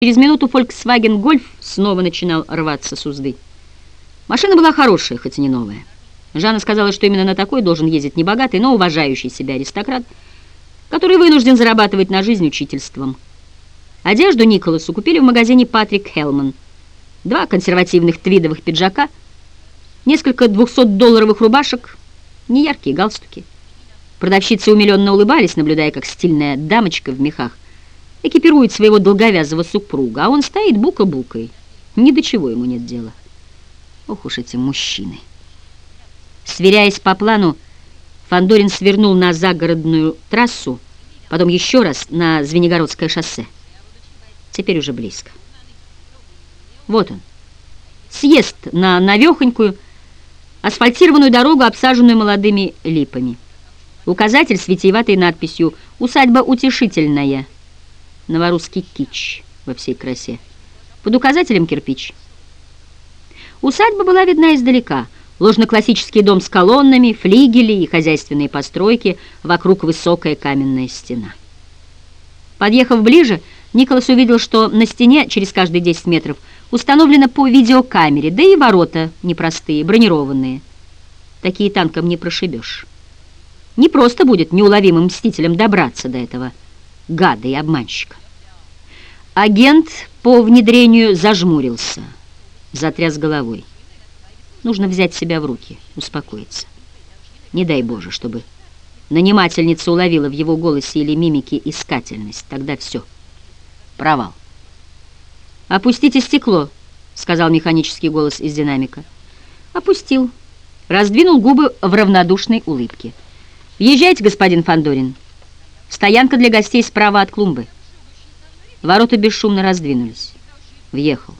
Через минуту Volkswagen Golf снова начинал рваться с узды. Машина была хорошая, хоть и не новая. Жанна сказала, что именно на такой должен ездить не богатый, но уважающий себя аристократ, который вынужден зарабатывать на жизнь учительством. Одежду Николасу купили в магазине Патрик Хелман. Два консервативных твидовых пиджака, несколько 200-долларовых рубашек, неяркие галстуки. Продавщицы умиленно улыбались, наблюдая, как стильная дамочка в мехах экипирует своего долговязого супруга, а он стоит бука-букой. Ни до чего ему нет дела. Ох уж эти мужчины. Сверяясь по плану, Фандорин свернул на загородную трассу, потом еще раз на Звенигородское шоссе. Теперь уже близко. Вот он. Съезд на навехонькую, асфальтированную дорогу, обсаженную молодыми липами. Указатель с витиеватой надписью «Усадьба утешительная». Новорусский кич во всей красе. Под указателем кирпич. Усадьба была видна издалека. Ложно-классический дом с колоннами, флигели и хозяйственные постройки, вокруг высокая каменная стена. Подъехав ближе, Николас увидел, что на стене через каждые 10 метров установлено по видеокамере, да и ворота непростые, бронированные. Такие танком не прошибешь. Не просто будет неуловимым мстителем добраться до этого гада и обманщика. Агент по внедрению зажмурился, затряс головой. Нужно взять себя в руки, успокоиться. Не дай Боже, чтобы нанимательница уловила в его голосе или мимике искательность. Тогда все. Провал. «Опустите стекло», — сказал механический голос из динамика. Опустил. Раздвинул губы в равнодушной улыбке. «Въезжайте, господин Фандорин. Стоянка для гостей справа от клумбы». Ворота бесшумно раздвинулись. Въехал.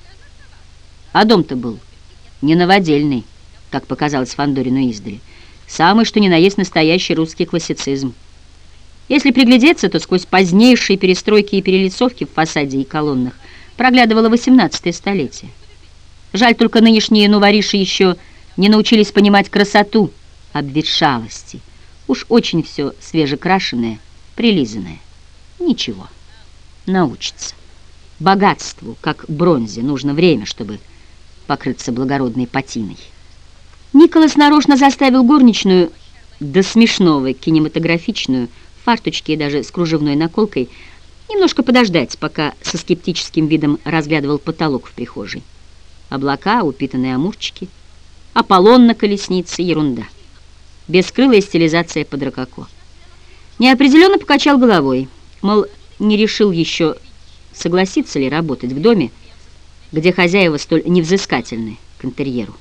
А дом-то был не новодельный, как показалось Фандорину издали. Самый, что ни на есть, настоящий русский классицизм. Если приглядеться, то сквозь позднейшие перестройки и перелицовки в фасаде и колоннах проглядывало 18 столетие. Жаль, только нынешние новориши еще не научились понимать красоту обветшалости. Уж очень все свежекрашенное, прилизанное. Ничего научится. Богатству, как бронзе, нужно время, чтобы покрыться благородной патиной. Николас нарочно заставил горничную, до смешного кинематографичную, фарточки и даже с кружевной наколкой, немножко подождать, пока со скептическим видом разглядывал потолок в прихожей. Облака, упитанные амурчики, Аполлон на колеснице, ерунда. Бескрылая стилизация под рококо. Неопределенно покачал головой, мол, не решил еще, согласиться ли работать в доме, где хозяева столь невзыскательны к интерьеру.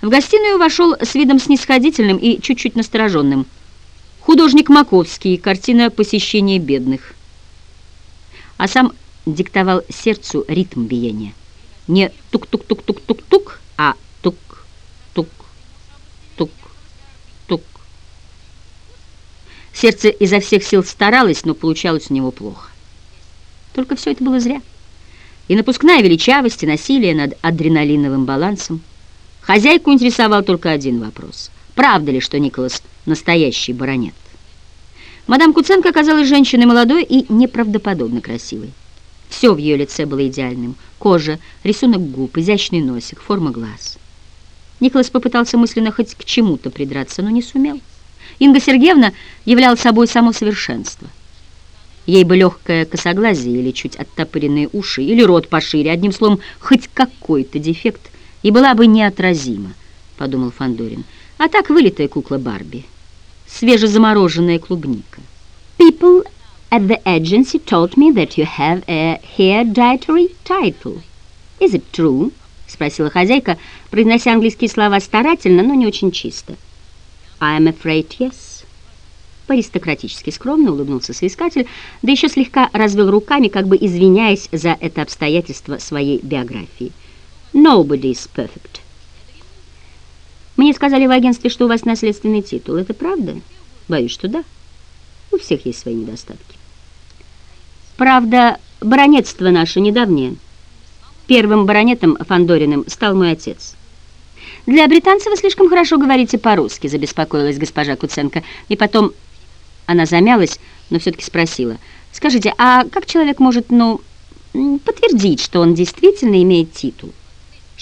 В гостиную вошел с видом снисходительным и чуть-чуть настороженным. Художник Маковский, картина «Посещение бедных». А сам диктовал сердцу ритм биения. Не тук-тук-тук-тук-тук-тук, а Сердце изо всех сил старалось, но получалось у него плохо. Только все это было зря. И напускная величавость, и насилие над адреналиновым балансом. Хозяйку интересовал только один вопрос. Правда ли, что Николас настоящий баронет? Мадам Куценко оказалась женщиной молодой и неправдоподобно красивой. Все в ее лице было идеальным. Кожа, рисунок губ, изящный носик, форма глаз. Николас попытался мысленно хоть к чему-то придраться, но не сумел. Инга Сергеевна являла собой само совершенство. Ей бы легкое косоглазие или чуть оттопыренные уши, или рот пошире, одним словом, хоть какой-то дефект, и была бы неотразима, подумал Фандорин. А так вылитая кукла Барби, свежезамороженная клубника. People at the agency told me that you have a hereditary title. Is it true? Спросила хозяйка, произнося английские слова старательно, но не очень чисто. I'm afraid yes. По-аристократически скромно улыбнулся соискатель, да еще слегка развел руками, как бы извиняясь за это обстоятельство своей биографии. Nobody is perfect. Мне сказали в агентстве, что у вас наследственный титул. Это правда? Боюсь, что да. У всех есть свои недостатки. Правда, баронетство наше недавнее. Первым баронетом Фандориным стал мой отец. «Для британца вы слишком хорошо говорите по-русски», — забеспокоилась госпожа Куценко. И потом она замялась, но все-таки спросила. «Скажите, а как человек может, ну, подтвердить, что он действительно имеет титул.